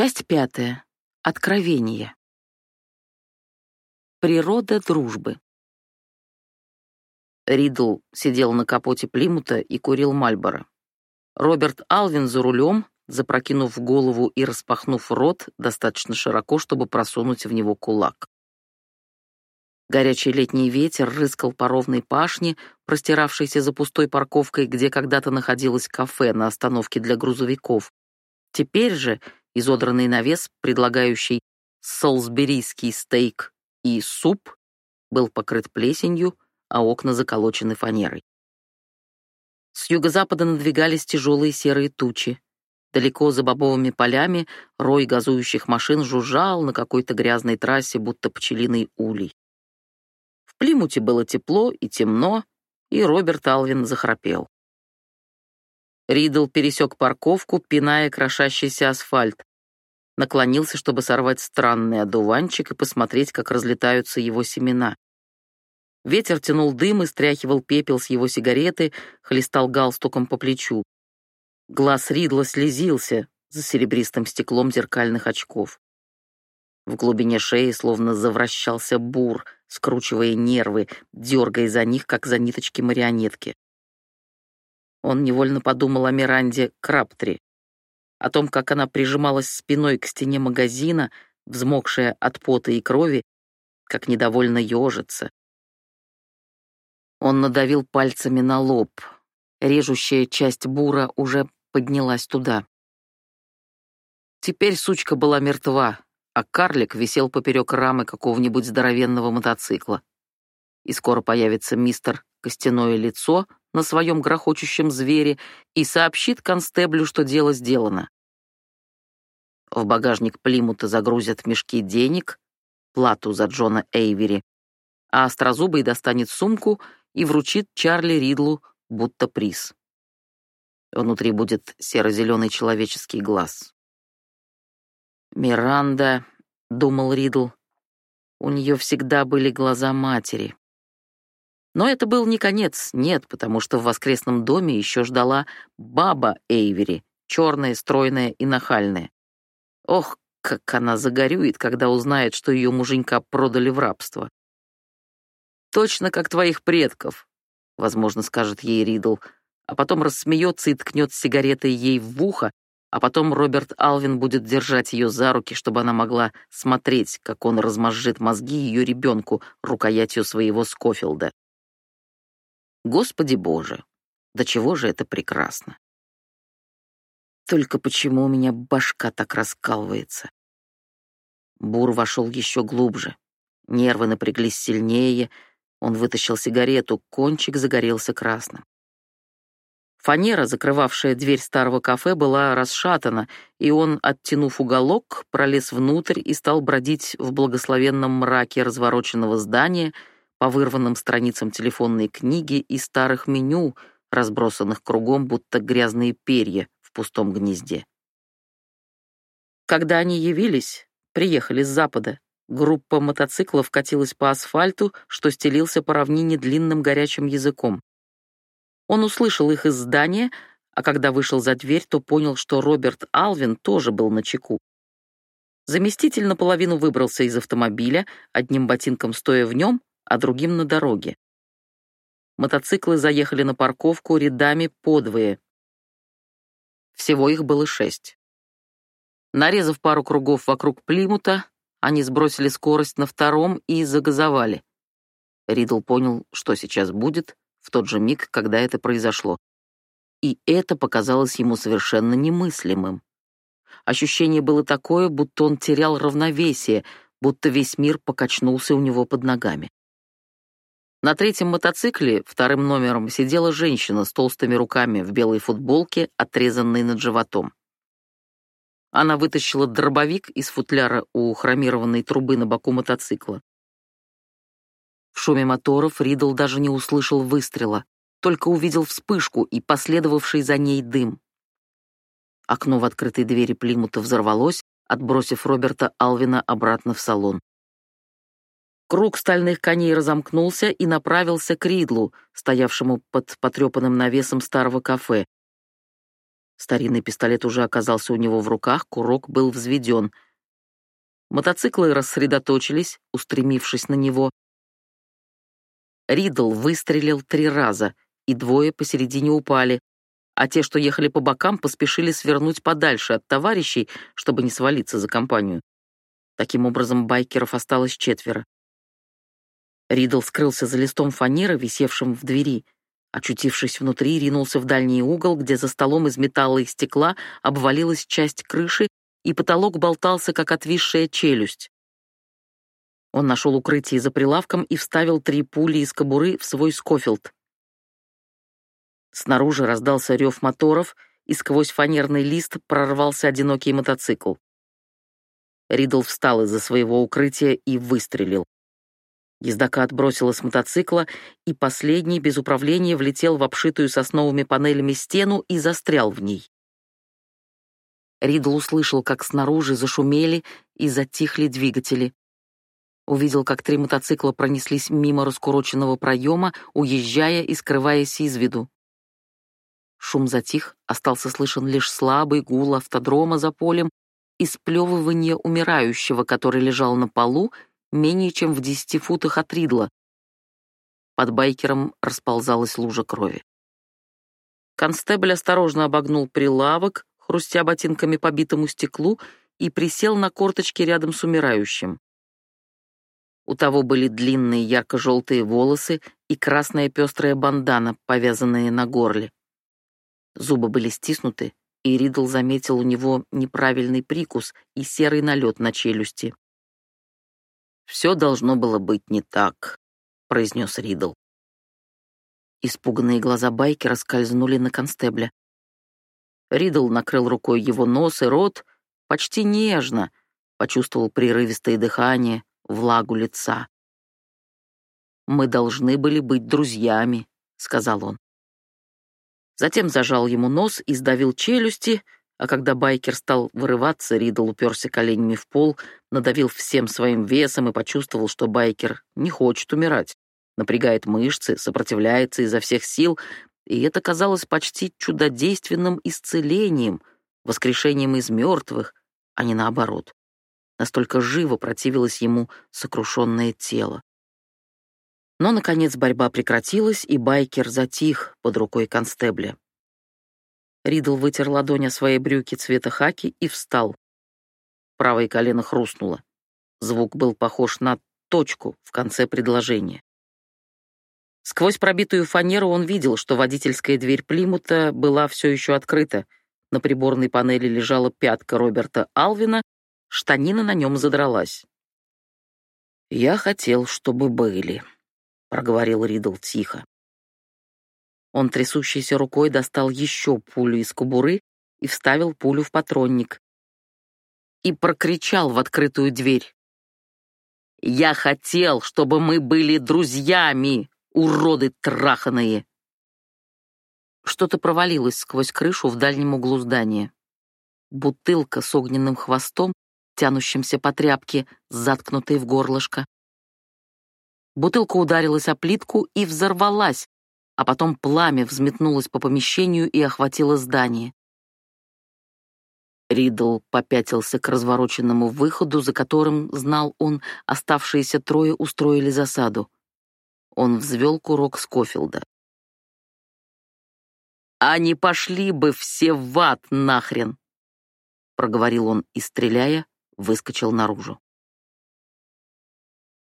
Часть пятая. Откровение. Природа дружбы. Ридл сидел на капоте Плимута и курил Мальборо. Роберт Алвин за рулем, запрокинув голову и распахнув рот достаточно широко, чтобы просунуть в него кулак. Горячий летний ветер рыскал по ровной пашне, простиравшейся за пустой парковкой, где когда-то находилось кафе на остановке для грузовиков. Теперь же изодранный навес, предлагающий солсберийский стейк и суп, был покрыт плесенью, а окна заколочены фанерой. С юго-запада надвигались тяжелые серые тучи. Далеко за бобовыми полями рой газующих машин жужжал на какой-то грязной трассе, будто пчелиный улей. В Плимуте было тепло и темно, и Роберт Алвин захрапел. Ридл пересек парковку, пиная крошащийся асфальт наклонился, чтобы сорвать странный одуванчик и посмотреть, как разлетаются его семена. Ветер тянул дым и стряхивал пепел с его сигареты, хлестал галстуком по плечу. Глаз Ридла слезился за серебристым стеклом зеркальных очков. В глубине шеи словно завращался бур, скручивая нервы, дергая за них, как за ниточки марионетки. Он невольно подумал о Миранде Краптри, о том, как она прижималась спиной к стене магазина, взмокшая от пота и крови, как недовольно ежится. Он надавил пальцами на лоб. Режущая часть бура уже поднялась туда. Теперь сучка была мертва, а карлик висел поперек рамы какого-нибудь здоровенного мотоцикла. И скоро появится мистер Костяное лицо на своем грохочущем звере и сообщит констеблю, что дело сделано. В багажник Плимута загрузят мешки денег, плату за Джона Эйвери, а Острозубый достанет сумку и вручит Чарли Ридлу будто приз. Внутри будет серо-зеленый человеческий глаз. «Миранда», — думал Ридл, — «у нее всегда были глаза матери». Но это был не конец, нет, потому что в воскресном доме еще ждала баба Эйвери, черная, стройная и нахальная. Ох, как она загорюет, когда узнает, что ее муженька продали в рабство. «Точно как твоих предков», — возможно, скажет ей Ридл, а потом рассмеется и ткнет сигаретой ей в ухо, а потом Роберт Алвин будет держать ее за руки, чтобы она могла смотреть, как он размозжит мозги ее ребенку рукоятью своего Скофилда. Господи Боже, до чего же это прекрасно! Только почему у меня башка так раскалывается? Бур вошел еще глубже. Нервы напряглись сильнее. Он вытащил сигарету, кончик загорелся красным. Фанера, закрывавшая дверь старого кафе, была расшатана, и он, оттянув уголок, пролез внутрь и стал бродить в благословенном мраке развороченного здания — по вырванным страницам телефонной книги и старых меню, разбросанных кругом, будто грязные перья в пустом гнезде. Когда они явились, приехали с запада, группа мотоциклов катилась по асфальту, что стелился по равнине длинным горячим языком. Он услышал их из здания, а когда вышел за дверь, то понял, что Роберт Алвин тоже был на чеку. Заместитель наполовину выбрался из автомобиля, одним ботинком стоя в нем, а другим на дороге. Мотоциклы заехали на парковку рядами подвое. Всего их было шесть. Нарезав пару кругов вокруг Плимута, они сбросили скорость на втором и загазовали. Ридл понял, что сейчас будет, в тот же миг, когда это произошло. И это показалось ему совершенно немыслимым. Ощущение было такое, будто он терял равновесие, будто весь мир покачнулся у него под ногами. На третьем мотоцикле вторым номером сидела женщина с толстыми руками в белой футболке, отрезанной над животом. Она вытащила дробовик из футляра у хромированной трубы на боку мотоцикла. В шуме моторов Ридл даже не услышал выстрела, только увидел вспышку и последовавший за ней дым. Окно в открытой двери Плимута взорвалось, отбросив Роберта Алвина обратно в салон. Круг стальных коней разомкнулся и направился к Ридлу, стоявшему под потрепанным навесом старого кафе. Старинный пистолет уже оказался у него в руках, курок был взведен. Мотоциклы рассредоточились, устремившись на него. Ридл выстрелил три раза, и двое посередине упали, а те, что ехали по бокам, поспешили свернуть подальше от товарищей, чтобы не свалиться за компанию. Таким образом, байкеров осталось четверо. Ридл скрылся за листом фанеры, висевшим в двери. Очутившись внутри, ринулся в дальний угол, где за столом из металла и стекла обвалилась часть крыши, и потолок болтался, как отвисшая челюсть. Он нашел укрытие за прилавком и вставил три пули из кобуры в свой Скофилд. Снаружи раздался рев моторов, и сквозь фанерный лист прорвался одинокий мотоцикл. Ридл встал из-за своего укрытия и выстрелил. Ездока отбросила с мотоцикла, и последний без управления влетел в обшитую сосновыми панелями стену и застрял в ней. Ридл услышал, как снаружи зашумели и затихли двигатели. Увидел, как три мотоцикла пронеслись мимо раскуроченного проема, уезжая и скрываясь из виду. Шум затих, остался слышен лишь слабый гул автодрома за полем и сплевывание умирающего, который лежал на полу менее чем в десяти футах от Ридла. Под байкером расползалась лужа крови. Констебль осторожно обогнул прилавок, хрустя ботинками по битому стеклу, и присел на корточки рядом с умирающим. У того были длинные ярко-желтые волосы и красная пестрая бандана, повязанная на горле. Зубы были стиснуты, и Ридл заметил у него неправильный прикус и серый налет на челюсти. «Все должно было быть не так», — произнес Ридл. Испуганные глаза байкера скользнули на констебля. Ридл накрыл рукой его нос и рот почти нежно, почувствовал прерывистое дыхание, влагу лица. «Мы должны были быть друзьями», — сказал он. Затем зажал ему нос и сдавил челюсти, а когда байкер стал вырываться, Ридл уперся коленями в пол, надавил всем своим весом и почувствовал, что байкер не хочет умирать. Напрягает мышцы, сопротивляется изо всех сил, и это казалось почти чудодейственным исцелением, воскрешением из мертвых, а не наоборот. Настолько живо противилось ему сокрушенное тело. Но, наконец, борьба прекратилась, и байкер затих под рукой констебля. Ридл вытер ладонь о свои брюки цвета хаки и встал. Правое колено хрустнуло. Звук был похож на точку в конце предложения. Сквозь пробитую фанеру он видел, что водительская дверь Плимута была все еще открыта. На приборной панели лежала пятка Роберта Алвина, штанина на нем задралась. «Я хотел, чтобы были», — проговорил Ридл тихо. Он трясущейся рукой достал еще пулю из кобуры и вставил пулю в патронник. И прокричал в открытую дверь. «Я хотел, чтобы мы были друзьями, уроды траханые!» Что-то провалилось сквозь крышу в дальнем углу здания. Бутылка с огненным хвостом, тянущимся по тряпке, заткнутой в горлышко. Бутылка ударилась о плитку и взорвалась, а потом пламя взметнулось по помещению и охватило здание. Ридл попятился к развороченному выходу, за которым, знал он, оставшиеся трое устроили засаду. Он взвел курок Скофилда. «Они пошли бы все в ад нахрен!» — проговорил он и, стреляя, выскочил наружу.